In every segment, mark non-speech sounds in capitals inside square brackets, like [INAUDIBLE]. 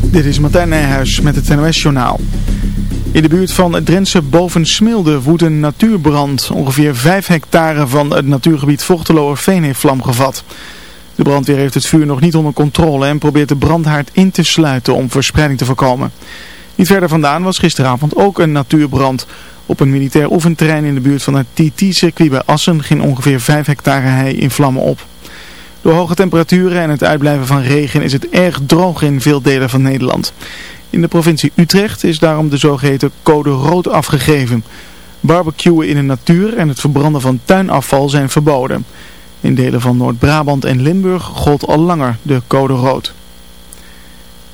Dit is Martijn Nijhuis met het NOS-journaal. In de buurt van het Drentse Bovensmilde woedt een natuurbrand. Ongeveer 5 hectare van het natuurgebied Vochteloerveen heeft vlam gevat. De brandweer heeft het vuur nog niet onder controle en probeert de brandhaard in te sluiten om verspreiding te voorkomen. Niet verder vandaan was gisteravond ook een natuurbrand. Op een militair oefenterrein in de buurt van het TT-circuit bij Assen ging ongeveer 5 hectare hei in vlammen op. Door hoge temperaturen en het uitblijven van regen is het erg droog in veel delen van Nederland. In de provincie Utrecht is daarom de zogeheten code rood afgegeven. Barbecuen in de natuur en het verbranden van tuinafval zijn verboden. In delen van Noord-Brabant en Limburg gold al langer de code rood.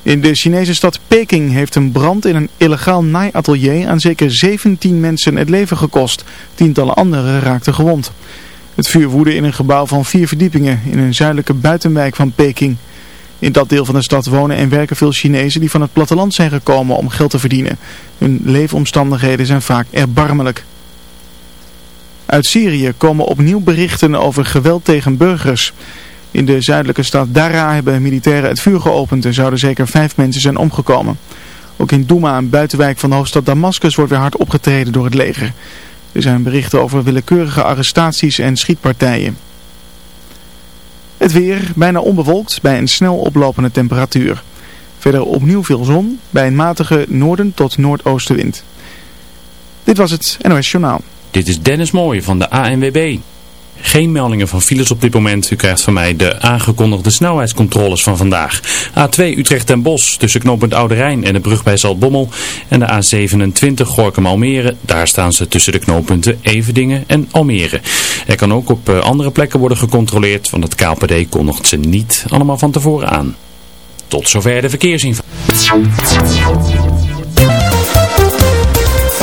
In de Chinese stad Peking heeft een brand in een illegaal naaiatelier aan zeker 17 mensen het leven gekost. Tientallen anderen raakten gewond. Het vuur woedde in een gebouw van vier verdiepingen in een zuidelijke buitenwijk van Peking. In dat deel van de stad wonen en werken veel Chinezen die van het platteland zijn gekomen om geld te verdienen. Hun leefomstandigheden zijn vaak erbarmelijk. Uit Syrië komen opnieuw berichten over geweld tegen burgers. In de zuidelijke stad Dara hebben militairen het vuur geopend en zouden zeker vijf mensen zijn omgekomen. Ook in Douma, een buitenwijk van de hoofdstad Damascus, wordt weer hard opgetreden door het leger. Er zijn berichten over willekeurige arrestaties en schietpartijen. Het weer bijna onbewolkt bij een snel oplopende temperatuur. Verder opnieuw veel zon bij een matige noorden tot noordoostenwind. Dit was het NOS Journaal. Dit is Dennis Mooij van de ANWB. Geen meldingen van files op dit moment. U krijgt van mij de aangekondigde snelheidscontroles van vandaag. A2 Utrecht en Bos tussen knooppunt Oude Rijn en de brug bij Zaltbommel. En de A27 Gorkum Almere. Daar staan ze tussen de knooppunten Evedingen en Almere. Er kan ook op eh, andere plekken worden gecontroleerd. Want het KPD kondigt ze niet allemaal van tevoren aan. Tot zover de verkeersinformatie.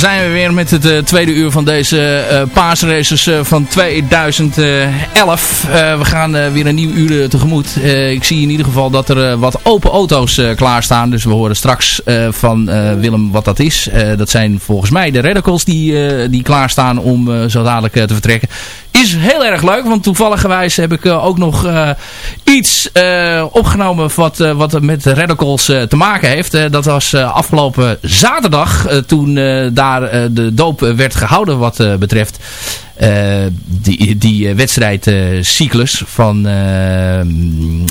Zijn we weer met het uh, tweede uur van deze uh, paasraces uh, van 2011. we gaan weer een nieuw uur tegemoet. ik zie in ieder geval dat er wat open auto's klaarstaan. Dus we horen straks van Willem wat dat is. dat zijn volgens mij de Radicals die, die klaarstaan om zo dadelijk te vertrekken. Is heel erg leuk, want toevallig heb ik ook nog iets opgenomen wat, wat met Radicals te maken heeft. dat was afgelopen zaterdag toen daar de doop werd gehouden wat betreft die, die wedstrijdcyclus van uh,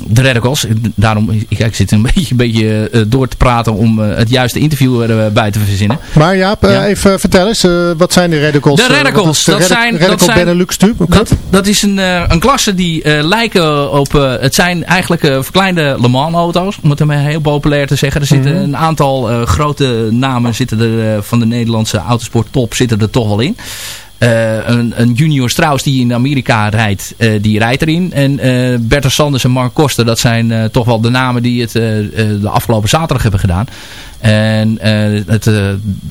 de Radicals. Daarom, ik, ik zit een [LAUGHS] beetje, een beetje door te praten om het juiste interview erbij te verzinnen. Maar Jaap, ja. even vertel eens, wat zijn de Radicals? De Radicals, de dat, zijn, Radical dat zijn... Benelux dat, dat is een, een klasse die lijken op, het zijn eigenlijk verkleinde Le Mans auto's, om het heel populair te zeggen. Er zitten mm -hmm. een aantal grote namen zitten er, van de Nederlandse autosport top zitten er toch wel in. Uh, een, een, junior Strauss die in Amerika rijdt, uh, die rijdt erin. En uh, Bertha Sanders en Mark Koster, dat zijn toch wel de namen die het de afgelopen zaterdag hebben gedaan. En het,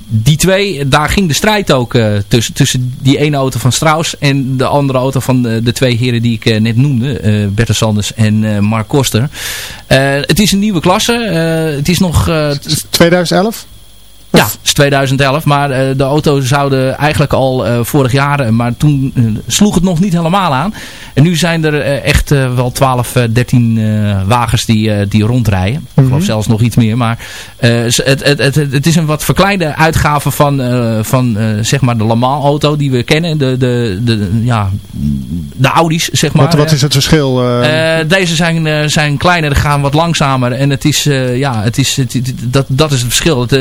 die twee, daar ging de strijd ook tussen, tussen die ene auto van Strauss en de andere auto van de, de twee heren die ik net noemde. Bertha Sanders en Mark Koster. het is een nieuwe klasse. het is nog... 2011? Ja, het is 2011. Maar uh, de auto zouden eigenlijk al uh, vorig jaar... Maar toen uh, sloeg het nog niet helemaal aan. En nu zijn er echt wel 12, 13 wagens die, die rondrijden. Mm -hmm. Ik geloof mhm. zelfs nog iets meer. Maar het, het, het, het, is een wat verkleinde uitgave van, van zeg maar de Le Mans auto die we kennen. De, de, de, ja, de Audi's, zeg maar. Wat, wat is het verschil? deze zijn, zijn kleiner, gaan wat langzamer. En het is, ja, het is, het, dat, dat is het verschil. Het,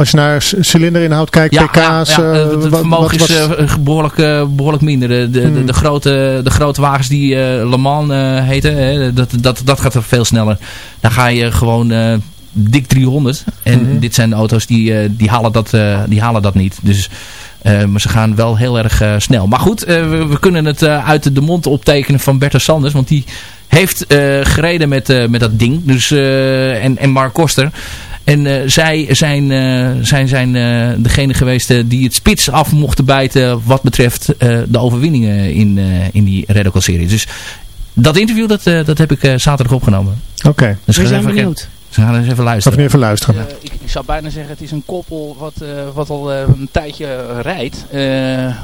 als je naar cilinderinhoud kijkt, ja, pk's... Ja, ja, het vermogen is uh, behoorlijk, uh, behoorlijk minder. De, de, hmm. de, grote, de grote wagens die Le Mans heten, hè, dat, dat, dat gaat er veel sneller. Dan ga je gewoon dik 300. En mm -hmm. dit zijn de auto's die, die, halen, dat, die halen dat niet. Dus... Uh, maar ze gaan wel heel erg uh, snel. Maar goed, uh, we, we, kunnen het uit de mond optekenen van Bertha Sanders. Want die heeft gereden met, met dat ding. Dus, en, en Mark Koster. En uh, zij zijn, uh, zijn, zijn uh, degene geweest die het spits af mochten bijten wat betreft de overwinningen in, in die Radical serie. Dus dat interview dat, dat heb ik zaterdag opgenomen. Oké. Okay. Dus We zijn benieuwd. Ze gaan eens even luisteren. Even luisteren. Uh, ik, ik, zou bijna zeggen, het is een koppel wat, uh, wat al uh, een tijdje rijdt.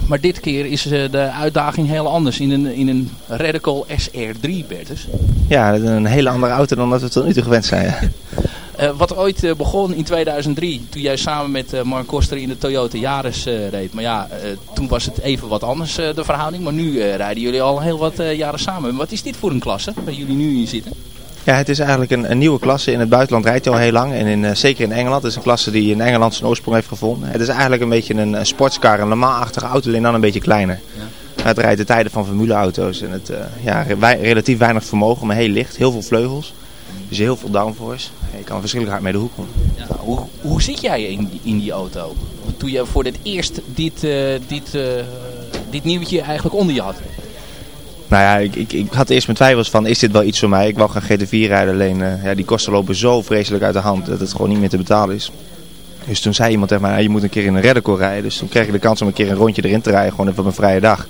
maar dit keer is de uitdaging heel anders in een, in een Radical SR3, Bertus. Ja, een hele andere auto dan dat we tot nu toe gewend zijn. [LAUGHS] Uh, wat ooit uh, begon in 2003, toen jij samen met uh, Mark Koster in de Toyota Yaris reed. Maar ja, toen was het even wat anders de verhouding. Maar nu rijden jullie al heel wat jaren samen. Wat is dit voor een klasse waar jullie nu in zitten? Ja, het is eigenlijk een, een nieuwe klasse. In het buitenland rijdt hij al heel lang. En in, zeker in Engeland. Het is een klasse die in Engeland zijn oorsprong heeft gevonden. Het is eigenlijk een beetje een, een sportscar, een normaal-achtige auto, alleen dan een beetje kleiner. Ja. Het rijdt de tijden van formuleauto's. En het, ja, relatief weinig vermogen, maar heel licht. Heel veel vleugels. Dus heel veel downforce. Je kan verschillend hard mee de hoek komen. Ja, hoe, hoe zit jij in, in die auto? Toen je voor het eerst dit, uh, dit, uh, dit nieuwtje eigenlijk onder je had? Nou ja, ik, ik, ik had eerst mijn twijfels van, is dit wel iets voor mij? Ik wou gaan GT4 rijden, alleen uh, ja, die kosten lopen zo vreselijk uit de hand dat het gewoon niet meer te betalen is. Dus toen zei iemand tegen mij, je moet een keer in een Radical rijden. Dus toen kreeg ik de kans om een keer een rondje erin te rijden, gewoon even op een vrije dag.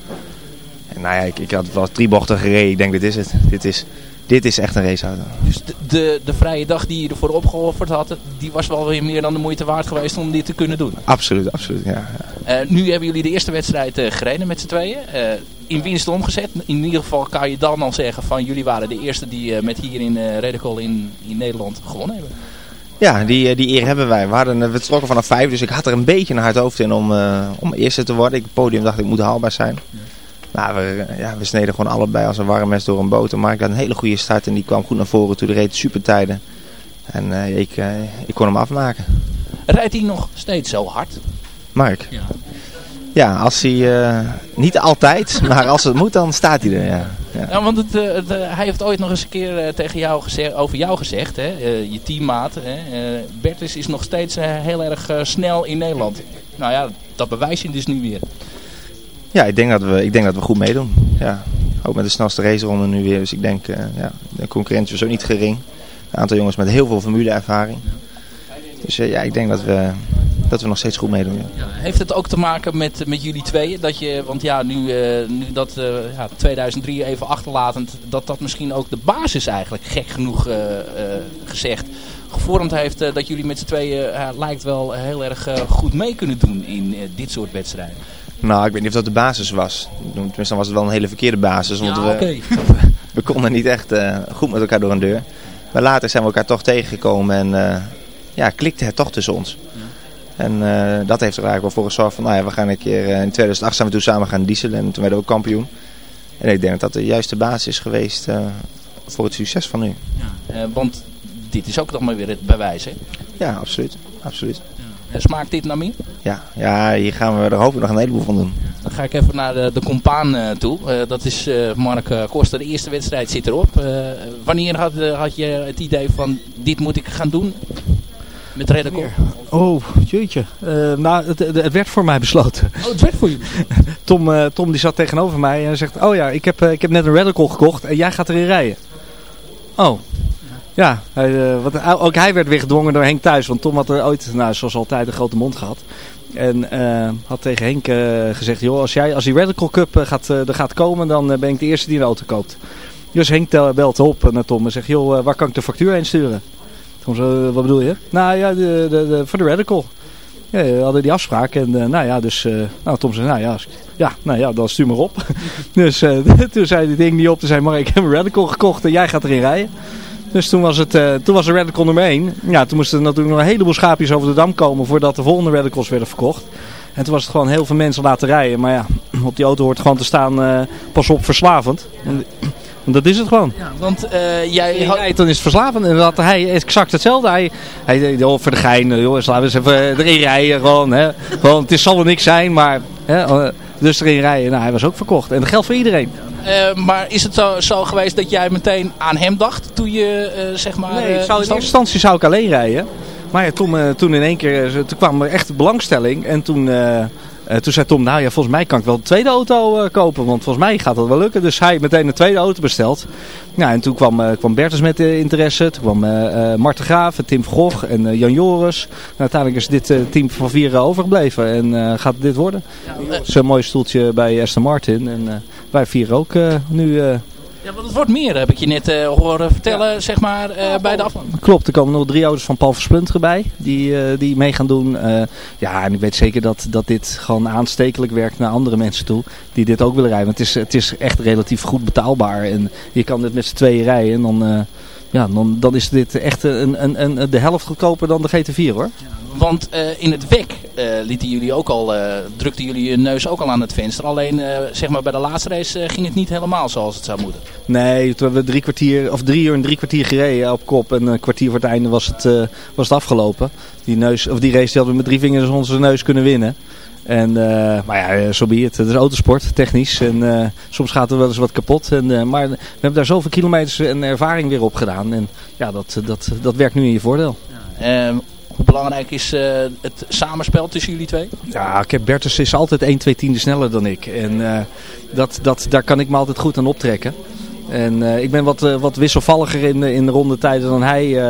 En nou ja, ik, ik had wel drie bochten gereden, ik denk dit is het. Dit is dit is echt een raceauto. Dus de, de, de, vrije dag die je ervoor opgeofferd had, die was wel weer meer dan de moeite waard geweest om dit te kunnen doen? Absoluut, absoluut, ja. ja. Uh, nu hebben jullie de eerste wedstrijd uh, gereden met z'n tweeën. Uh, in winst omgezet. In ieder geval kan je dan al zeggen van jullie waren de eerste die met hier in uh, in, in Nederland gewonnen hebben. Ja, die, die eer hebben wij. We, hadden, we trokken vanaf vijf, dus ik had er een beetje een hard hoofd in om, om eerste te worden. Ik, het podium dacht ik moet haalbaar zijn. Ja. Nou, we, ja, we sneden gewoon allebei als een warm mes door een boter. Maar ik had een hele goede start en die kwam goed naar voren toe. De reed super tijden. En uh, ik, uh, ik kon hem afmaken. Rijdt hij nog steeds zo hard? Mark? Ja. Ja, als hij, uh, niet altijd, [LAUGHS] maar als het moet, dan staat hij er, ja. Ja, ja want het, het, hij heeft ooit nog eens een keer tegen jou gezegd, over jou gezegd, hè, je teammaat. Hè, Bertus is nog steeds heel erg snel in Nederland. Nou ja, dat bewijs je dus nu weer. Ja, ik denk dat we, ik denk dat we goed meedoen. Ja. Ook met de snelste raceronde nu weer. Dus ik denk, uh, ja, de concurrentie is ook niet gering. Een aantal jongens met heel veel formuleervaring. Dus uh, ja, ik denk dat we, dat we nog steeds goed meedoen. Ja. Heeft het ook te maken met, met jullie tweeën? Dat je, want ja, nu, nu dat ja, 2003 even achterlatend, dat dat misschien ook de basis eigenlijk, gek genoeg gezegd, gevormd heeft dat jullie met z'n tweeën lijkt wel heel erg goed mee kunnen doen in dit soort wedstrijden. Nou, ik weet niet of dat de basis was. Tenminste, dan was het wel een hele verkeerde basis. Want ja, we, okay. [LAUGHS] we konden niet echt goed met elkaar door een deur. Maar later zijn we elkaar toch tegengekomen en ja, klikte het toch tussen ons. Ja. En uh, dat heeft er eigenlijk wel voor gezorgd van, nou ja, we gaan een keer, in 2008 zijn we toen samen gaan dieselen en toen werden we ook kampioen. En ik denk dat dat de juiste basis is geweest voor het succes van nu. Ja, want dit is ook nog maar weer het bewijs, hè? Ja, absoluut. absoluut. En smaakt dit naar meer? Ja, ja, hier gaan we er hopelijk nog een heleboel van doen. Dan ga ik even naar de, de compaan toe. dat is Mark Koster. De eerste wedstrijd zit erop. wanneer had, had je het idee van dit moet ik gaan doen? Met Redderkop? Oh, jeetje. Uh, nou, het, het, werd voor mij besloten. Oh, het werd voor je? [LAUGHS] Tom, uh, Tom die zat tegenover mij en zegt... Oh ja, ik heb, uh, ik heb net een Redderkop gekocht en jij gaat erin rijden. Oh. Ja, hij, wat, ook hij werd weer gedwongen door Henk thuis. Want Tom had er ooit, nou, zoals altijd, een grote mond gehad. En had tegen Henk gezegd... joh, als, jij, als die Radical Cup er gaat komen... dan ben ik de eerste die een auto koopt. Dus Henk belt op naar Tom en zegt... joh, waar kan ik de factuur heen sturen? Zo, wat bedoel je? Nou ja, de, de, voor de Radical. Ja, we hadden die afspraak en nou ja, dus nou, Tom zei, nou ja, ja, nou ja, dan stuur maar op. [LAUGHS] dus [LAUGHS] toen zei die ding niet op, toen zei maar ik heb een Radical gekocht en jij gaat erin rijden. Dus toen was, het, toen was de Radical nummer 1. Ja, toen moesten er natuurlijk nog een heleboel schaapjes over de dam komen voordat de volgende Radicals werden verkocht. En toen was het gewoon heel veel mensen laten rijden. Maar ja, op die auto hoort gewoon te staan, pas op, verslavend. Dat is het gewoon. Ja, want uh, jij... Had... dan is het verslavend. En dat hij exact hetzelfde. Hij, hij joh, voor de gein, joh, laten we eens even erin rijden. Gewoon, hè. gewoon, het is, zal er niks zijn, maar... Hè, dus erin rijden. Nou, hij was ook verkocht. En dat geldt voor iedereen. Uh, maar is het zo, zo, geweest dat jij meteen aan hem dacht toen je, uh, zeg maar... Nee, zou, in eerste instantie zou ik alleen rijden. Maar ja, toen, toen in één keer, toen kwam er echt belangstelling. En toen... Uh, toen zei Tom, nou ja, volgens mij kan ik wel een tweede auto uh, kopen. Want volgens mij gaat dat wel lukken. Dus hij meteen een tweede auto besteld. Ja, en toen kwam, uh, kwam Bertus met de interesse. Toen kwam Marten Graaf, Tim Gogh en Jan Joris. Nou, uiteindelijk is dit team van vier overgebleven. En gaat dit worden. Zo'n mooi stoeltje bij Aston Martin. En wij vier ook nu... Ja, want het wordt meer, heb ik je net uh, horen vertellen, ja. zeg maar, uh, bij de afloop. Klopt, er komen nog drie auto's van Paul Versplunter bij, die, uh, die mee gaan doen. ja, en ik weet zeker dat, dat dit gewoon aanstekelijk werkt naar andere mensen toe, die dit ook willen rijden. Want het is, het is echt relatief goed betaalbaar en je kan dit met z'n tweeën rijden en dan, ja, dan, dan is dit echt een, een, een, de helft goedkoper dan de GT4 hoor. Want uh, in het WEC uh, lieten jullie ook al, uh, drukten jullie je neus ook al aan het venster. Alleen zeg maar bij de laatste race ging het niet helemaal zoals het zou moeten. Nee, toen hebben we drie, kwartier, of drie uur en drie kwartier gereden op kop. En een kwartier voor het einde was het, was het afgelopen. Die, neus, of die race die hadden we met drie vingers onze neus kunnen winnen. En, maar ja, zo be het. Het is autosport, technisch. En soms gaat er wel eens wat kapot. En, maar we hebben daar zoveel kilometers en ervaring weer op gedaan. En ja, dat, dat, dat werkt nu in je voordeel. Ja. Hoe belangrijk is uh, het samenspel tussen jullie twee? Ja, ik heb Bertus is altijd 1, 2 tienden sneller dan ik. En uh, dat, dat, daar kan ik me altijd goed aan optrekken. En uh, ik ben wat, wat wisselvalliger in, in de rondetijden dan hij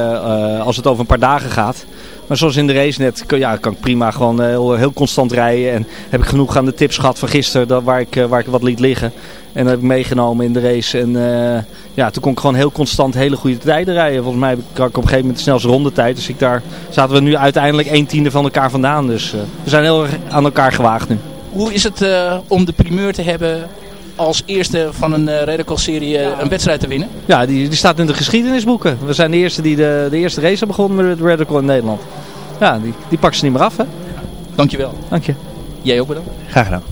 als het over een paar dagen gaat. Maar zoals in de race net, ja, kan ik prima gewoon heel, heel constant rijden. En heb ik genoeg aan de tips gehad van gisteren waar ik, waar ik wat liet liggen. En dat heb ik meegenomen in de race. En uh, ja, toen kon ik gewoon heel constant hele goede tijden rijden. Volgens mij kan ik op een gegeven moment de snelste rondetijd. Dus ik daar zaten we nu uiteindelijk een tiende van elkaar vandaan. Dus we zijn heel erg aan elkaar gewaagd nu. Hoe is het om de primeur te hebben als eerste van een uh, Redacol-serie ja. een wedstrijd te winnen? Ja, die, die staat in de geschiedenisboeken. We zijn de eerste die de, de eerste race hebben begonnen met Redacol in Nederland. Ja, die, die pakken ze niet meer af, hè? Dankjewel. Dank je. Jij ook bedankt. Graag gedaan.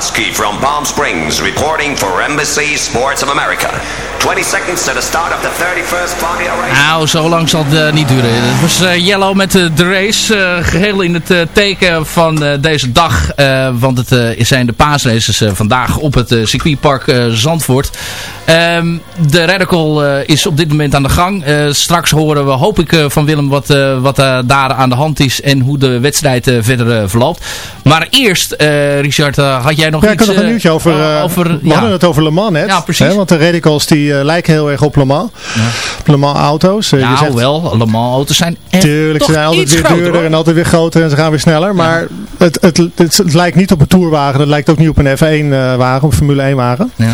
McCluskey from Palm Springs, reporting for Embassy Sports of America. 20 seconds to the start of the 31st Formula race. Nou, zo lang zal het eh, niet duren. Het was eh, Yellow met eh, de race. eh, geheel in het teken van deze dag. want het zijn de paasraces vandaag op het circuitpark Zandvoort. Ehm, de Radical eh, is op dit moment aan de gang. Eh, straks horen we, hoop ik, eh, van Willem wat, wat daar aan de hand is. En hoe de wedstrijd verder verloopt. Maar eerst, Richard, had jij nog Ja, ik iets... had nog een nieuwtje over, over we ja. hadden het over Le Mans net. Ja, precies. Hè, want de radicals die lijken heel erg op Le Mans. Le Mans auto's. Je Nou, zegt- wel, Le Mans auto's zijn echt Tuurlijk, ze zijn altijd iets weer duurder hoor. en altijd weer groter en ze gaan weer sneller. Maar het, het, het, het lijkt niet op een tourwagen. Het lijkt ook niet op een F1 eh, wagen, of een Formule 1 wagen. Ja.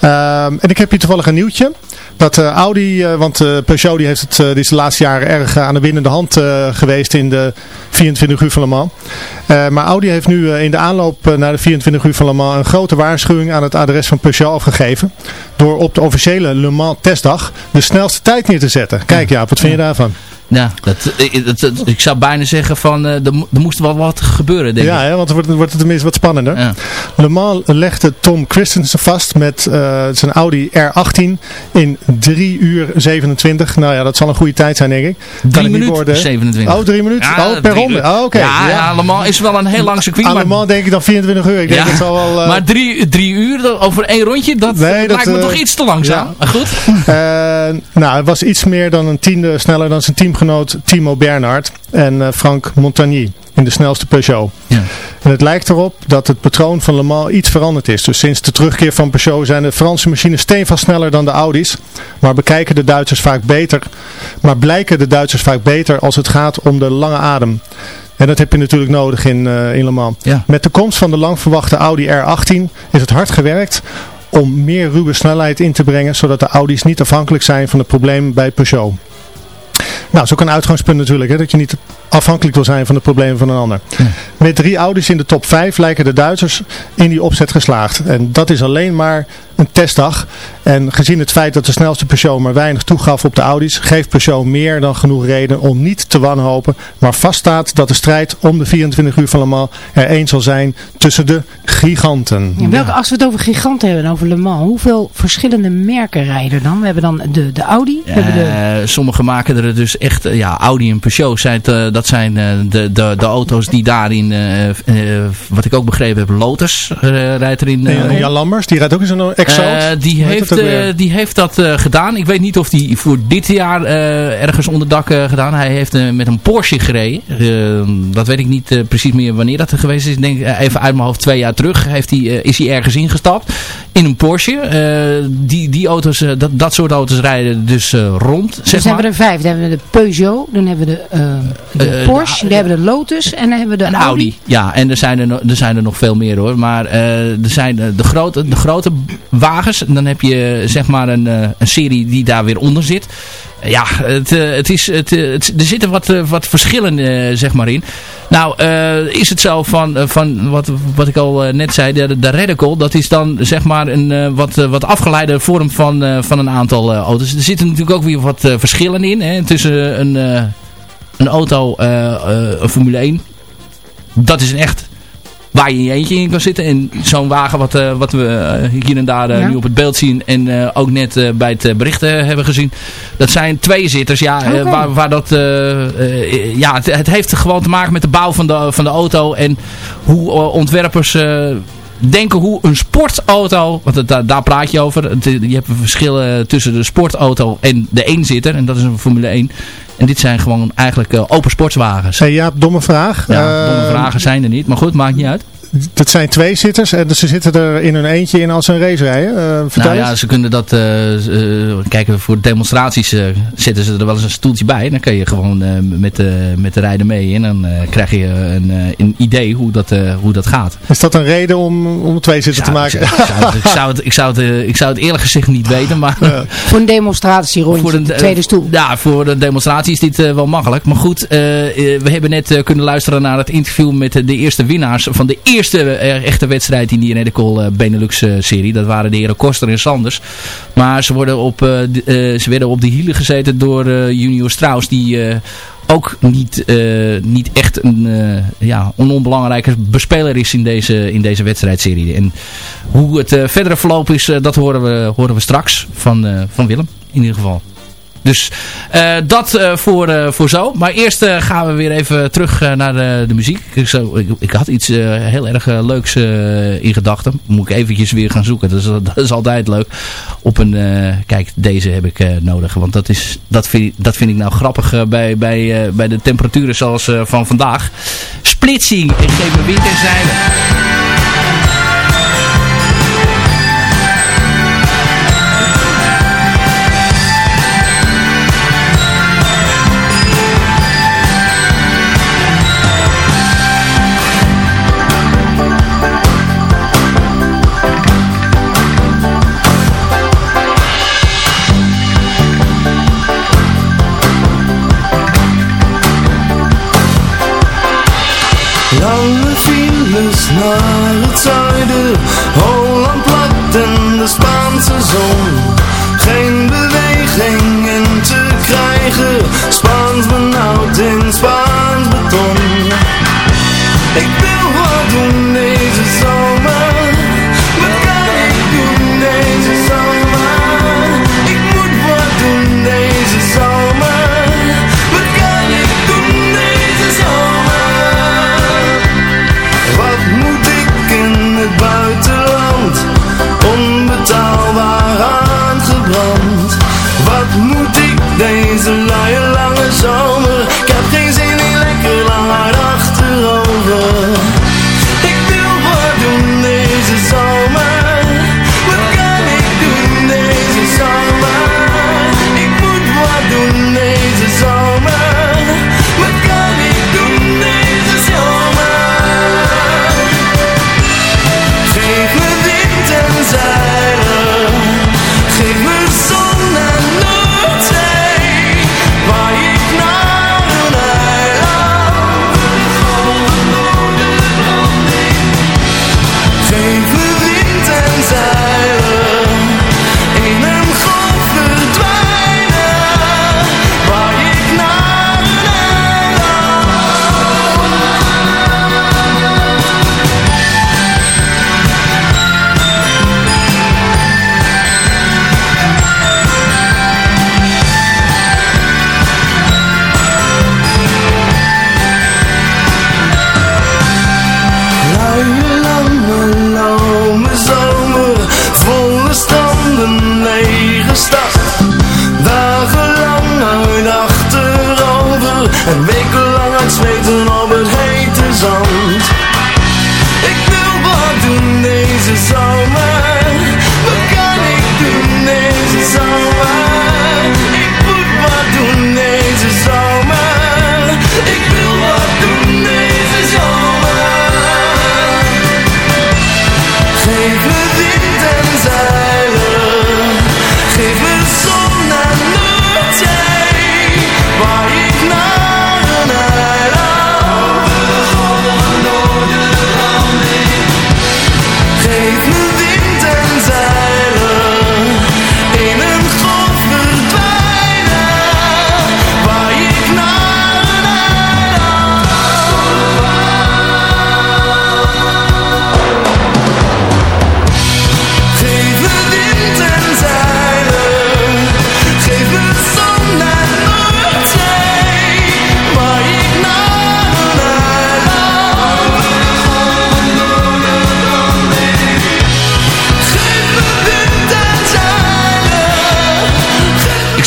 Ehm, en ik heb hier toevallig een nieuwtje. Dat eh, Audi, eh, want eh, Peugeot die heeft het, die is de laatste jaren erg aan de winnende hand geweest in de 24 uur van Le Mans. Maar Audi heeft nu in de aanloop naar de 24 uur van Le Mans een grote waarschuwing aan het adres van Peugeot afgegeven. Door op de officiële Le Mans testdag de snelste tijd neer te zetten. Kijk ja, wat vind je daarvan? Ja, dat, eh, dat, dat- ik zou bijna zeggen van, eh, er, er moest wel wat gebeuren, denk Ja, ik. hè, want dan wordt, wordt het tenminste wat spannender. Ja. Le Mans legde Tom Christensen vast met eh, zijn Audi R18 in 3 uur 27. Nou ja, dat zal een goede tijd zijn, denk ik. Kan Drie het niet minuten worden. 27. Oh, drie minuten? Ja, oh, per ronde. Oh, oké. Ja, ja, Le Mans is wel een heel lang circuit. Aan maar, Le Mans denk ik dan 24 uur. Ik denk Ja, dat zal wel... eh, maar drie, drie uur dat- over één rondje, dat Nee, dat, lijkt me eh, toch iets te langzaam. ja. Goed. Eh, nou, het was iets meer dan een tiende sneller dan zijn teamgenoot Timo Bernhard en eh, Frank Montagny in de snelste Peugeot. Ja. En het lijkt erop dat het patroon van Le Mans iets veranderd is. Dus sinds de terugkeer van Peugeot zijn de Franse machines steenvast sneller dan de Audi's. Maar bekijken de Duitsers vaak beter. Maar blijken de Duitsers vaak beter als het gaat om de lange adem. En dat heb je natuurlijk nodig in, eh, in Le Mans. Ja. Met de komst van de lang verwachte Audi R18 is het hard gewerkt om meer ruwe snelheid in te brengen, zodat de Audi's niet afhankelijk zijn van de problemen bij Peugeot. Nou, dat is ook een uitgangspunt natuurlijk, hè, dat je niet afhankelijk wil zijn van de problemen van een ander. Met drie Audi's in de top 5 lijken de Duitsers in die opzet geslaagd. En dat is alleen maar een testdag. En gezien het feit dat de snelste Peugeot maar weinig toegaf op de Audi's, geeft Peugeot meer dan genoeg reden om niet te wanhopen. Maar vaststaat dat de strijd om de 24 uur van Le Mans er één zal zijn tussen de giganten. Ja, welke, als we het over giganten hebben, over Le Mans, hoeveel verschillende merken rijden er dan? We hebben dan de, de Audi, we hebben de... Eh, sommige maken er dus echt, eh, ja, Audi en Peugeot zijn, het, eh, dat zijn eh, de, de, de auto's die daarin, eh, eh, wat ik ook begrepen heb, Lotus rijdt erin. eh, En rond. Jan Lammers, die rijdt ook in zo'n Exoot. Eh, die, heeft, die heeft dat eh, gedaan. Ik weet niet of hij voor dit jaar eh, ergens onder dak gedaan. Hij heeft met een Porsche gereden. Dat weet ik niet eh, precies meer wanneer dat er geweest is. Ik denk even uit mijn hoofd twee jaar terug heeft hij, is hij ergens ingestapt. In een Porsche. Eh, die, die auto's, eh, dat, dat soort auto's rijden dus eh, rond. Dus Zeg dan maar. hebben we er vijf. Dan hebben we de Peugeot, dan hebben we de, eh, de Eh, Porsche, dan hebben we de Lotus en dan hebben we de Audi. Audi. Ja, en er zijn er, nog- er zijn er nog veel meer hoor. Maar eh, er zijn eh, de, grote, de grote wagens. En dan heb je zeg maar een, een serie die daar weer onder zit. Ja, het, het is, het, het- er zitten wat, wat verschillen zeg maar in. Nou, is het zo van, van wat, wat ik al net zei, de, de Radical, dat is dan zeg maar een wat, wat afgeleide vorm van, van een aantal auto's. Er zitten natuurlijk ook weer wat verschillen in. Hè, tussen een, een auto, eh, eh, een Formule 1 dat is een echt waar je in je eentje in kan zitten. En zo'n wagen wat, eh, wat we hier en daar Ja. nu op het beeld zien en ook net bij het bericht eh, hebben gezien. Dat zijn tweezitters, ja, eh, Oké. waar, waar dat, ja het, het heeft gewoon te maken met de bouw van de, van de auto en hoe ontwerpers... eh, denken hoe een sportauto, want het, daar, praat je over. Het, je hebt een verschil eh, tussen de sportauto en de eenzitter. En dat is een Formule 1. En dit zijn gewoon eigenlijk eh, open sportswagens. Hey Jaap, domme vraag. Ja, Eh, domme vragen zijn er niet. Maar goed, maakt niet uit. Dat zijn twee zitters en ze zitten er in hun eentje in als ze een race rijden. Uh, vertel nou ja, ze kunnen dat, uh, kijken voor demonstraties zetten ze er wel eens een stoeltje bij. Dan kun je gewoon met, met de rijden mee en dan krijg je een, een idee hoe dat, hoe dat gaat. Is dat een reden om, om twee zitters te maken? Ik zou, ik, zou het, ik, zou het, ik zou het eerlijk gezegd niet weten. Maar Voor een demonstratie voor een, de tweede stoel. Ja, voor een demonstratie is dit wel makkelijk. Maar goed, we hebben net kunnen luisteren naar het interview met de eerste winnaars van de eerste echte wedstrijd in die Radical uh, Benelux uh, serie. Dat waren de heren Koster en Sanders. Maar ze, worden op, uh, ze werden op de hielen gezeten door junior Strauss. Die ook niet, niet echt een, ja, een onbelangrijke bespeler is in deze, in deze wedstrijdserie. En hoe het verdere verloop is, dat horen we, horen we straks van, van Willem in ieder geval. Dus uh, dat uh, voor, uh, voor zo. Maar eerst gaan we weer even terug naar de, de muziek. Ik, zo, ik, ik, had iets heel erg leuks in gedachten. Moet ik eventjes weer gaan zoeken. Dat is, [LAUGHS] dat is altijd leuk. Op een, kijk, deze heb ik nodig. Want dat, is, dat, vind, dat vind ik nou grappig bij, bij, bij de temperaturen zoals van vandaag. Splitsing. Ik geef me wind en zeilen.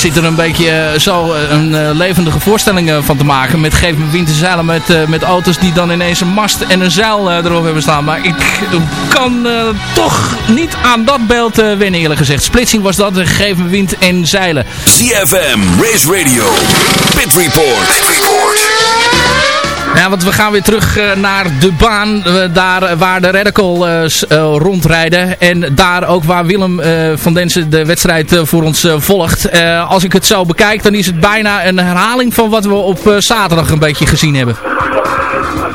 Zit er een beetje eh, zo eh, een eh, levendige voorstelling van te maken. Met geef me winterzeilen met, eh, met auto's die dan ineens een mast en een zeil erop hebben staan. Maar ik kan toch niet aan dat beeld wennen eerlijk gezegd. Splitsing was dat, geef me wind en zeilen. ZFM, Race Radio, Pit Report. Pit Report. Ja, want we gaan weer terug eh, naar de baan eh, daar eh, waar de Radical rondrijden. En daar ook waar Willem van Densen de wedstrijd voor ons volgt. Als ik het zo bekijk, dan is het bijna een herhaling van wat we op zaterdag een beetje gezien hebben.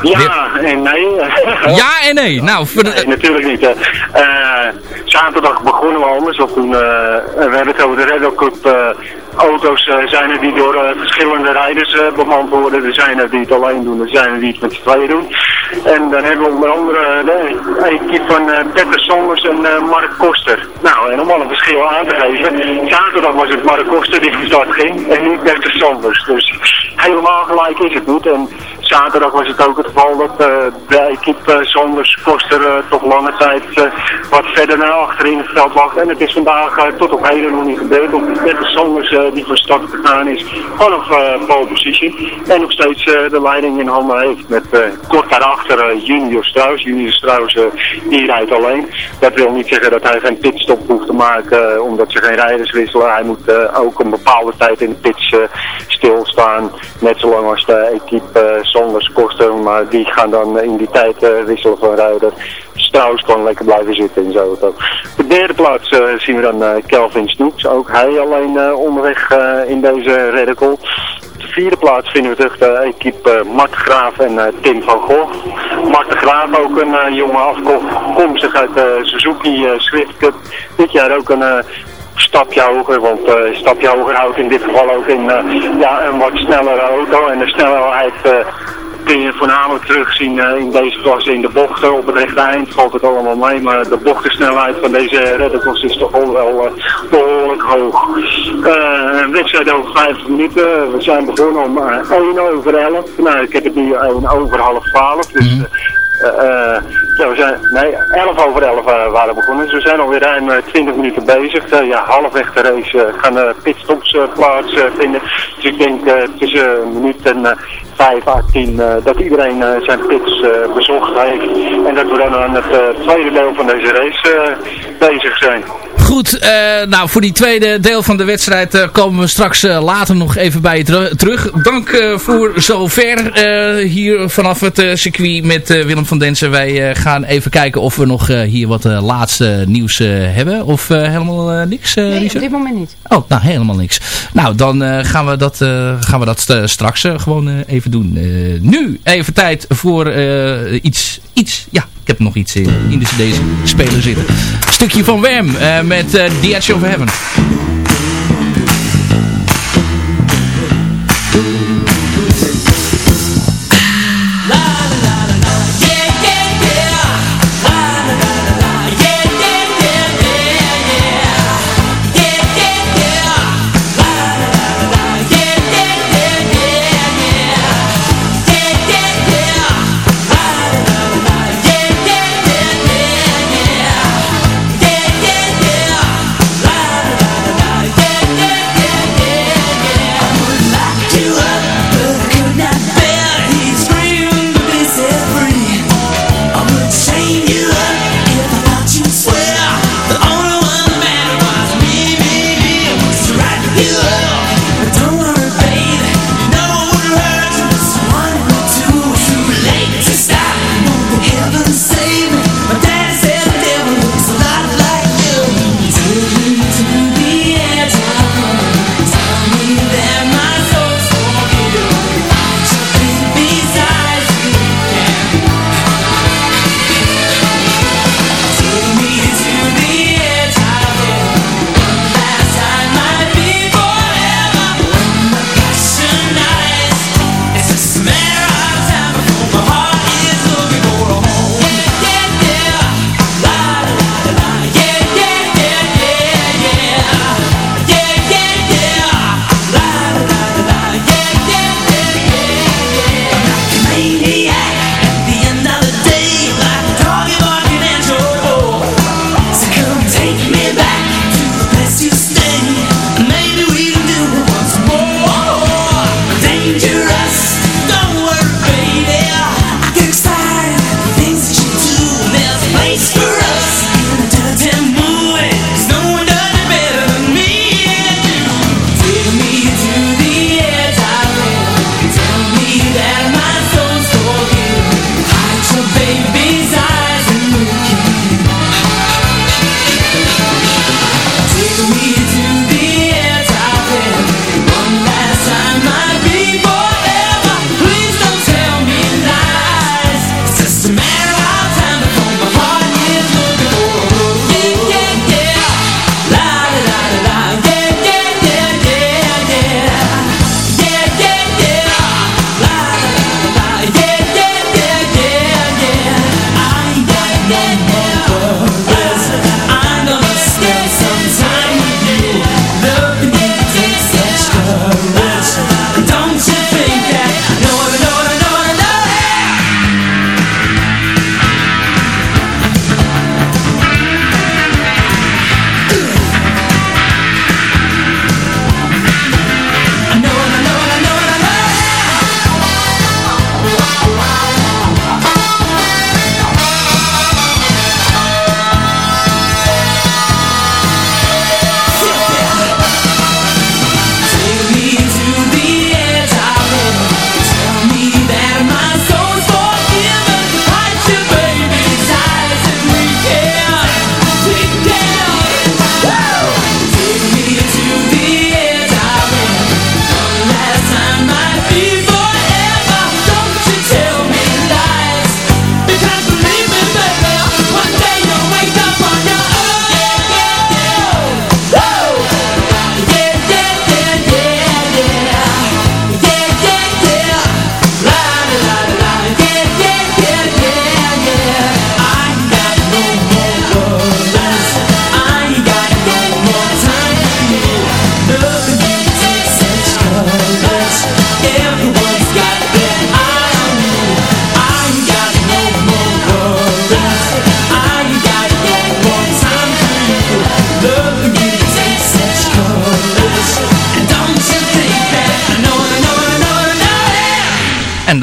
Ja en nee. [LAUGHS] Ja en nee. Nou, Nee, natuurlijk niet. hè. Zaterdag begonnen we anders. Want toen, eh, we hebben het over de Red Bull Cup eh, auto's eh, zijn er die door eh, verschillende rijders eh, bemand worden. Er zijn er die het alleen doen, er zijn er die het met z'n tweeën doen. En dan hebben we onder andere de equipe van Petter Sommers en Mark Koster. Nou, en om al een verschil aan te geven, zaterdag was het Mark Koster die van start ging en niet Petter Sommers. Dus helemaal gelijk is het niet. En zaterdag was het ook het geval dat eh, de equipe uh, Sonders Koster eh, toch lange tijd wat verder naar achter in het veld lag. En het is vandaag tot op heden nog niet gebeurd. Eh, die van start gegaan is vanaf uh, pole position. En nog steeds eh, de leiding in handen heeft met eh, kort daarachter eh, Junior Strauss. Junior Strauss eh, die rijdt alleen. Dat wil niet zeggen dat hij geen pitstop hoeft te maken eh, omdat ze geen rijders wisselen. Hij moet eh, ook een bepaalde tijd in de pits eh, stilstaan. Net zolang als de equipe eh, Sonders kosten. Maar die gaan dan in die tijd eh, wisselen van rijder. Strauss kan lekker blijven zitten zijn auto. Op de derde plaats eh, zien we dan eh, Kelvin Snoeks. Ook hij alleen eh, onderweg in deze radical. Op de vierde plaats vinden we terug de equipe Mart Graaf en Tim van Gogh. Mart de Graaf ook een jonge afkomstig uit de Suzuki Swift Cup. Dit jaar ook een stapje hoger, want een stapje hoger houdt in dit geval ook in ja, een wat snellere auto. En de snelheid kun je voornamelijk terugzien eh, in deze klasse in de bochten. Op het rechte eind valt het allemaal mee, maar de bochtensnelheid van deze Redditors is toch al wel eh, behoorlijk hoog. Eh, een wedstrijd over 50 minuten. We zijn begonnen om eh 1 over 11. Nou, ik heb het nu 1 over half 12. Dus eh, ja, we zijn, nee, 11 over 11 eh, waren we begonnen. Dus we zijn alweer ruim eh, 20 minuten bezig. Ja, halfweg de race gaan pitstops plaatsvinden. dus ik denk tussen een minuut en 5 à 10 eh, dat iedereen eh, zijn pits eh, bezocht heeft. En dat we dan aan het eh, tweede deel van deze race bezig zijn. Goed, eh, nou voor die tweede deel van de wedstrijd eh, komen we straks eh, later nog even bij je ter- terug. Dank voor zover hier vanaf het circuit met Willem van Densen. Wij gaan even kijken of we nog hier wat laatste nieuws hebben. Of helemaal niks, Nee, op dit moment niet. Oh, nou helemaal niks. Nou, dan gaan we dat, gaan we dat straks gewoon even doen. Nu even tijd voor iets, iets, ja, heb nog iets in, in de cd's speler zitten. Stukje van Wham eh, met eh, The of Heaven.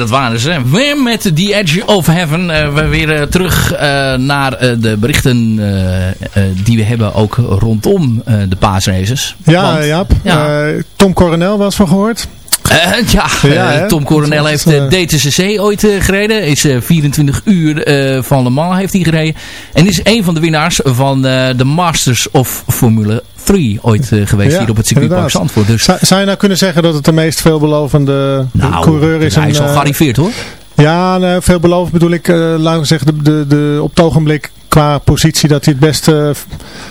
Dat waren ze. Weer met The Edge of Heaven. we weer terug naar de berichten die we hebben ook rondom de paasraces. Ja, Want, Jaap. Ja. Tom Coronel was van gehoord. Uh, ja, ja Tom Coronel heeft de DTCC ooit uh, gereden. Is 24 uur van Le Mans heeft hij gereden. En is een van de winnaars van de Masters of Formule 3 ooit geweest hier op het circuitpark Zandvoort. Dus... Zou je nou kunnen zeggen dat het de meest veelbelovende nou, coureur is? hij is al gearriveerd hoor. Ja, nou, veelbelovend bedoel ik, laten we zeggen, de, de, de, op het ogenblik qua positie dat hij het beste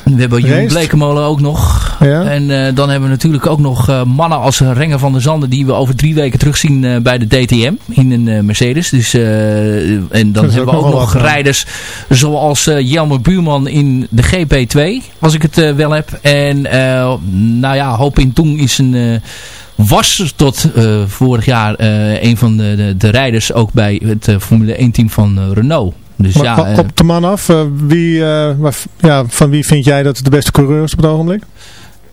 We hebben Jeroen Blekemolen ook nog. Ja. En uh, dan hebben we natuurlijk ook nog uh, mannen als Renger van der Zanden die we over drie weken terugzien bij de DTM in een Mercedes. Dus, en dan hebben we ook nog rijders zoals Jelmer Buurman in de GP2, als ik het wel heb. En nou ja, Hoop in Toeng is een was tot vorig jaar een van de, de, de, rijders ook bij het Formule 1 team van Renault. Dus ja, eh, op de man af, eh, wie, uh, ja, van wie vind jij dat het de beste coureur is op het ogenblik?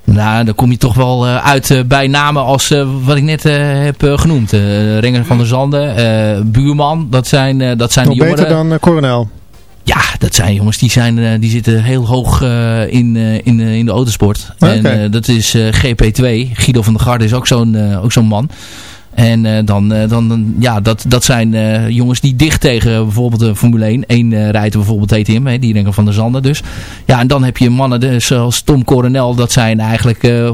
Nou, dan kom je toch wel uit bij namen als wat ik net heb genoemd. Renger van der Zanden, Buurman, dat zijn, dat zijn Nog jongeren. beter dan Coronel? Ja, dat zijn jongens die, zijn, die zitten heel hoog in, in, in de autosport. En dat is GP2. Guido van der Garde is ook zo'n ook zo'n man. En uh, dan, uh, dan, ja, dat, dat zijn uh, jongens die dicht tegen bijvoorbeeld de Formule 1. Eén rijdt bijvoorbeeld TTM, hè, die denken van de Zanden dus. Ja, en dan heb je mannen zoals Tom Coronel. Dat zijn eigenlijk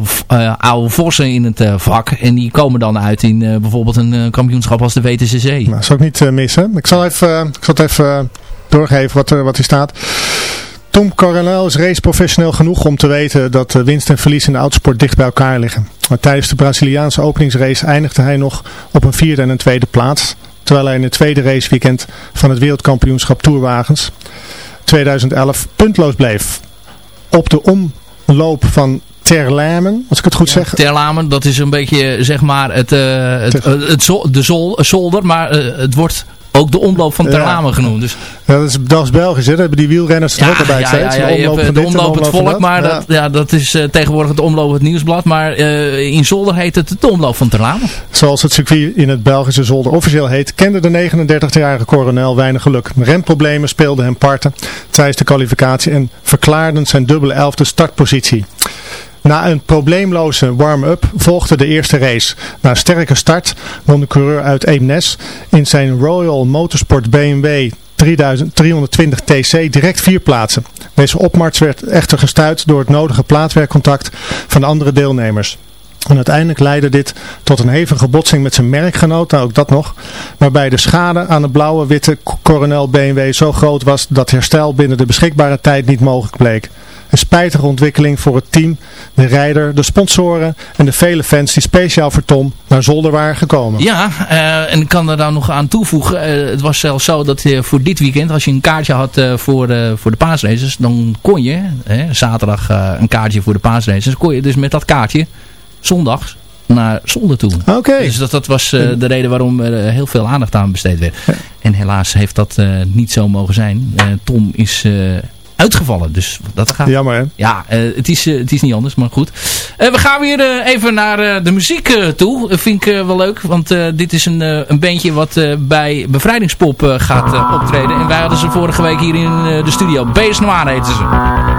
oude vossen in het vak. En die komen dan uit in bijvoorbeeld een kampioenschap als de WTCC. Nou, dat zou ik niet missen. Ik zal, even, ik zal het even doorgeven wat, er, wat hier staat. Tom Coronel is race professioneel genoeg om te weten dat winst en verlies in de autosport dicht bij elkaar liggen. Maar tijdens de Braziliaanse openingsrace eindigde hij nog op een vierde en een tweede plaats. Terwijl hij in het tweede raceweekend van het wereldkampioenschap Tourwagens 2011 puntloos bleef. Op de omloop van Terlamen, als ik het goed zeg. Terlamen, dat is een beetje zeg maar het, uh, het, het, de zol, zolder, maar uh, het wordt ook de omloop van Terlamen genoemd. Dus. Ja, dat is, dat is Belgisch, hè? hebben die wielrenners er ook bij ja, steeds. Ja, ja, de omloop, de omloop het volk, maar dat, ja, dat is uh, tegenwoordig het omloop het nieuwsblad. Maar uh, in Zolder heet het de omloop van Terlamen. Zoals het circuit in het Belgische Zolder officieel heet, kende de 39-jarige coronel weinig geluk. Remproblemen speelden hem parten tijdens de kwalificatie en verklaarden zijn dubbele elfde startpositie. Na een probleemloze warm-up volgde de eerste race. Na een sterke start won de coureur uit Eemnes in zijn Royal Motorsport BMW 320 TC direct vier plaatsen. Deze opmars werd echter gestuurd door het nodige plaatwerkcontact van de andere deelnemers. En uiteindelijk leidde dit tot een hevige botsing met zijn merkgenoot, nou ook dat nog, waarbij de schade aan de blauwe witte Coronel BMW zo groot was dat herstel binnen de beschikbare tijd niet mogelijk bleek. Een spijtige ontwikkeling voor het team, de rijder, de sponsoren en de vele fans die speciaal voor Tom naar Zolder waren gekomen. Ja, uh, en ik kan er dan nog aan toevoegen. Uh, het was zelfs zo dat je voor dit weekend, als je een kaartje had voor, voor de paasraces, dan kon je, zaterdag een kaartje voor de paasraces, kon je dus met dat kaartje zondags naar Zolder toe. Oké. Dus dat, dat was de reden waarom er heel veel aandacht aan besteed werd. En helaas heeft dat niet zo mogen zijn. Tom is uitgevallen. Dus dat gaat. Jammer hè? Ja, uh, het, is, uh, het is niet anders, maar goed. Uh, we gaan weer even naar de muziek toe. Dat vind ik wel leuk, want dit is een, een bandje wat bij Bevrijdingspop gaat optreden. En wij hadden ze vorige week hier in de studio. Bees Noir heten ze.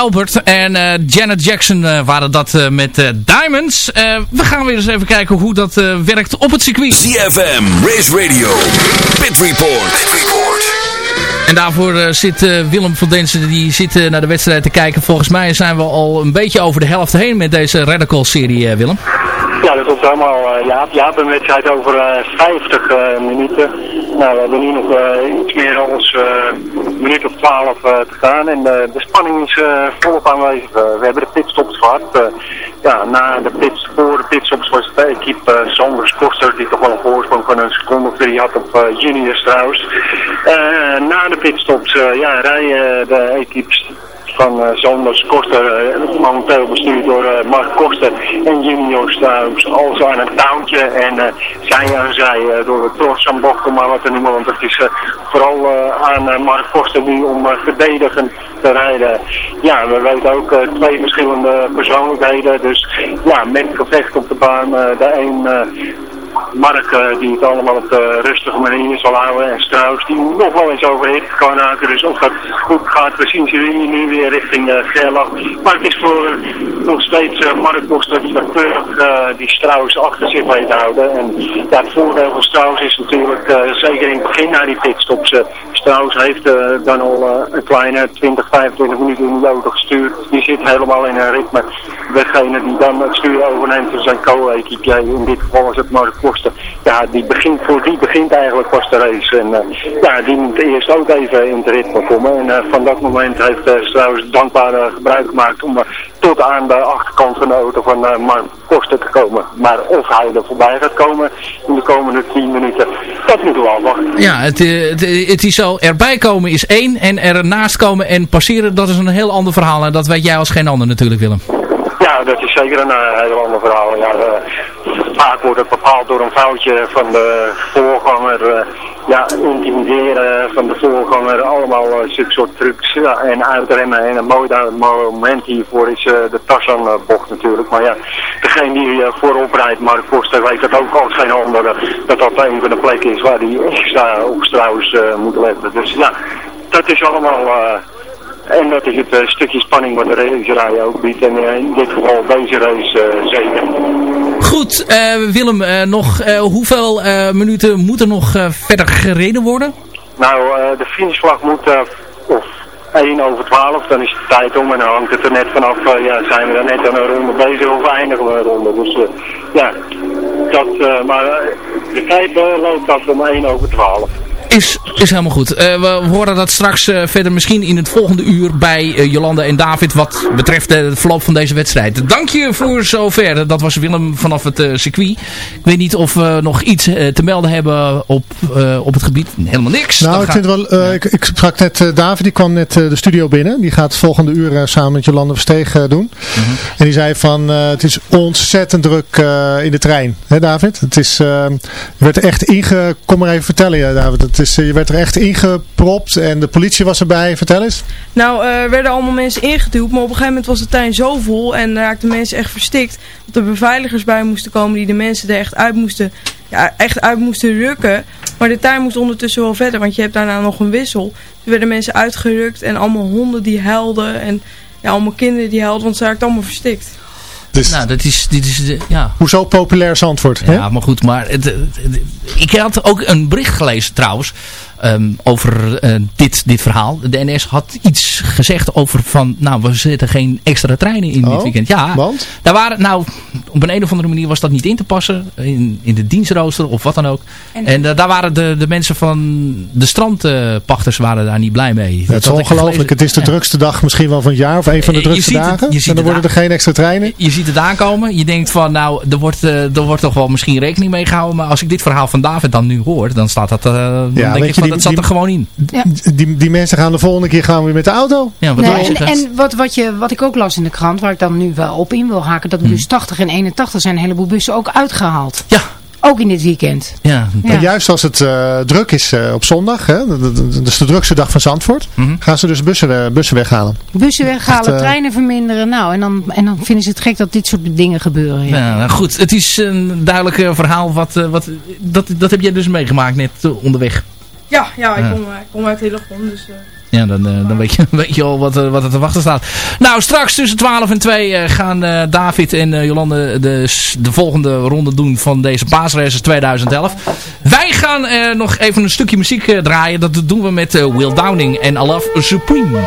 Albert en eh, Janet Jackson eh, waren dat eh, met Diamonds. We gaan weer eens even kijken hoe dat werkt op het circuit. ZFM, Race Radio, Pit Report. En daarvoor zit Willem van Densen, die zit naar de wedstrijd te kijken. Volgens mij zijn we al een beetje over de helft heen met deze Radical-serie, Willem. Klopt helemaal. Uh, Jaap. Jaap, een wedstrijd over uh, 50 uh, minuten. Nou, we hebben nu nog uh, iets meer dan een minuut of 12 te gaan. En de spanning is volop aanwezig. we hebben de pitstops gehad. ja, na de pits, voor de pitstops was de equipe Sanders Koster, die toch wel een voorsprong van een seconde of drie had op Junior Strauss. na de pitstops ja, rijden de equipes van Zanders Koster, uh, momenteel bestuurd door uh, Mark Koster en Junior Strauss, also aan een touwtje en uh, zij aan zij door de tros aan bochten, maar wat er meer, want het is vooral aan Mark Koster nu om verdedigend te rijden. Ja, we weten ook twee verschillende persoonlijkheden, dus ja, met gevecht op de baan, de een Mark uh, die het allemaal op de rustige manier zal houden. En Strauss die nog wel eens overhit kan raken. Dus of dat goed gaat, we zien ze nu weer richting uh, Gerlach. Maar het is voor nog steeds Mark Koster keurig die Strauss achter zich weet houden. En ja, het voordeel van Strauss is natuurlijk zeker in het begin naar die pitstops. Strauss heeft dan al een kleine 20, 25 minuten in de gestuurd. Die zit helemaal in een ritme. Degene die dan het stuur overneemt van zijn co-equipe, in dit geval is het Mark Ja, die begint, voor die begint eigenlijk pas de race. En uh, ja, die moet eerst ook even in het ritme komen. En uh, van dat moment heeft uh, Strauss dankbaar gebruik gemaakt om tot aan de achterkant van de auto van Mark Koster te komen. Maar of hij er voorbij gaat komen in de komende 10 minuten, dat moeten we afwachten. Ja, het, het, het is zo, erbij komen is één en ernaast komen en passeren, dat is een heel ander verhaal. En dat weet jij als geen ander natuurlijk, Willem. Ja, dat is zeker een uh, heel ander verhaal. Ja, uh, vaak wordt het bepaald door een foutje van de voorganger. Uh, ja, intimideren van de voorganger. Allemaal zulke soort trucs en uitremmen. En een mooi moment hiervoor is de Tarzan-bocht natuurlijk. Maar ja, degene die voorop rijdt, Mark Koster, weet dat ook als geen ander. dat dat een van de plekken is waar hij extra op Strauss moet letten. Dus ja, dat is allemaal... En dat is het uh, stukje spanning wat de racerij ook biedt. En uh, in dit geval deze race uh, zeker. Goed, Willem, nog hoeveel minuten moet er nog verder gereden worden? Nou, de finishvlag moet of 1 over 12, dan is de tijd om en dan hangt het er net vanaf, ja, zijn we dan net aan een ronde bezig of eindigen we een ronde. Dus ja, dat, maar de tijd loopt af om 1 over 12. Is, is helemaal goed. Uh, we horen dat straks uh, verder misschien in het volgende uur bij uh, Jolanda en David wat betreft het verloop van deze wedstrijd. Dank je voor zover. Dat was Willem vanaf het circuit. Ik weet niet of we nog iets te melden hebben op, op het gebied. Helemaal niks. Nou, ik, vind wel, ja. ik, ik sprak net David, die kwam net de studio binnen. Die gaat het volgende uur samen met Jolanda Versteeg doen. -huh. En die zei van, het is ontzettend druk in de trein. Hè David? Het is, werd echt inge... Kom maar even vertellen, David. Het is, je werd er echt ingepropt en de politie was erbij. Vertel eens. Nou, er werden allemaal mensen ingeduwd, maar op een gegeven moment was de tuin zo vol en raakten mensen echt verstikt. Dat er beveiligers bij moesten komen die de mensen er echt uit moesten, ja, echt uit moesten rukken. Maar de tuin moest ondertussen wel verder, want je hebt daarna nog een wissel. Er werden mensen uitgerukt en allemaal honden die huilden en ja, allemaal kinderen die huilden, want ze raakten allemaal verstikt. Dus nou, dat is, dit is, ja. Hoezo populair antwoord? Ja, maar goed, maar het, het, het, ik had ook een bericht gelezen trouwens. Um, over uh, dit, dit verhaal. De NS had iets gezegd over van, nou, we zetten geen extra treinen in oh, dit weekend. Ja, want? Daar waren, nou, op een, een of andere manier was dat niet in te passen. In, in de dienstrooster of wat dan ook. En, en uh, daar waren de, de mensen van de strandpachters uh, waren daar niet blij mee. Ja, het is ongelooflijk. Het is de drukste dag misschien wel van het jaar. Of een van de drukste dagen. Het, en dan worden er geen extra treinen. Je ziet het aankomen. Je denkt van, nou, er wordt, er wordt toch wel misschien rekening mee gehouden. Maar als ik dit verhaal van David dan nu hoor, dan staat dat, dan ja, denk ik van, die, dat zat die, er gewoon in. Ja. Die, die mensen gaan de volgende keer gaan weer met de auto. Ja, wat nee, en, en wat, wat, je, wat ik ook las in de krant, waar ik dan nu wel op in wil haken, dat bus 80 en 81 zijn een heleboel bussen ook uitgehaald. Ja. Ook in dit weekend. Ja. ja. Juist als het uh, druk is uh, op zondag, hè, dat is de drukste dag van Zandvoort, mm -hmm. gaan ze dus bussen, bussen weghalen. Bussen weghalen, Echt, uh, treinen verminderen. Nou, en dan, en dan vinden ze het gek dat dit soort dingen gebeuren. Ja, ja nou goed. Het is een duidelijk verhaal. Wat, wat, dat, dat heb jij dus meegemaakt net onderweg. Ja, ja, ik, kom, ik kom uit Hillegom, dus... Ja, dan, eh, dan weet, je, [LAUGHS] weet je al wat, er- wat er te wachten staat. Nou, straks tussen 12 en 2 eh, gaan eh, David en eh, Jolande de, de volgende ronde doen van deze paasraces 2011. Wij gaan eh, nog even een stukje muziek eh, draaien. Dat doen we met eh, Will Downing en I Love Supreme.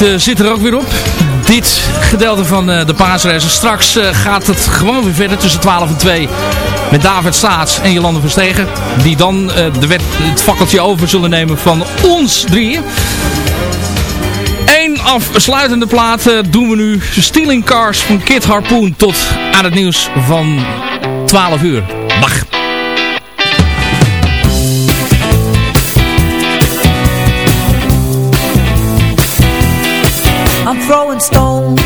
Eh, zit er ook weer op. Dit gedeelte van eh, de paasreizen. Straks eh, gaat het gewoon weer verder tussen 12 en 2. Met David Staats en Jolande Verstegen. Die dan de wet, het fakkeltje over zullen nemen van ons drieën. Eén afsluitende plaat doen we nu. Stealing Cars van Kid Harpoon tot aan het nieuws van 12 uur. Dag. stone.